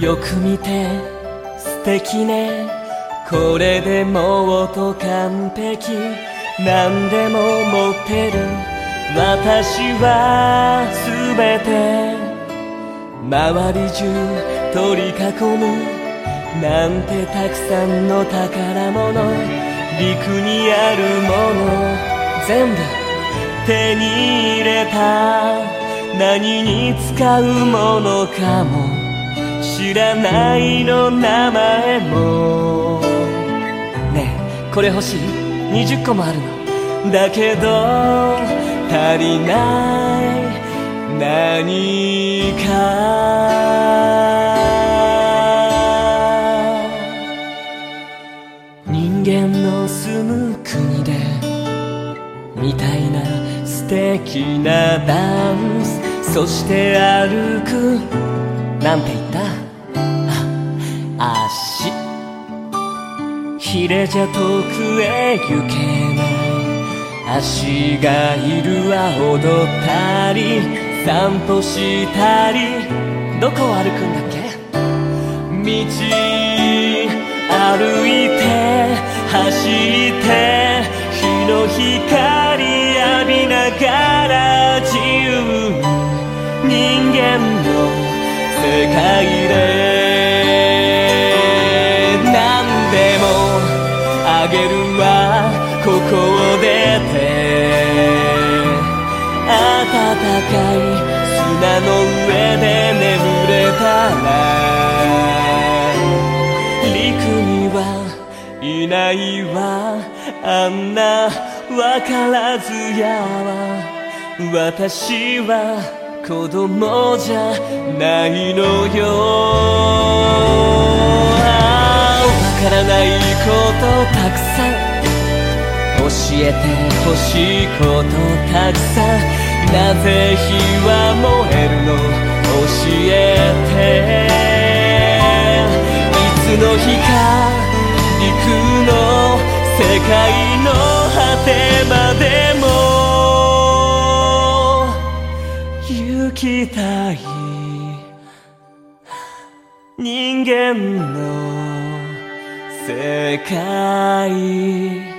よく見て素敵ね。これでもっと完璧。何でも持ってる。私は全て。周り中取り囲む。なんてたくさんの宝物。陸にあるもの。全部。手に入れた。何に使うものかも。知らないの名前も。ねえこれ欲しい？20個もあるの。だけど足りない。何か。人間の住む国でみたいな素敵なダンス。そして歩く。なんて言った？ひれじゃ遠くへ行けない足がいるは踊ったり散歩したりどこを歩くんだっけ？道歩いて走って日の光げるわここを出て。暖かい砂の上で眠れたら陸にはいないわあんなわからずやわ。私は子供じゃないのよ。からないことたくさん教えてほしいことたくさんなぜ火は燃えるの教えていつの日か陸の世界の果てまでも行きたい人間の世界。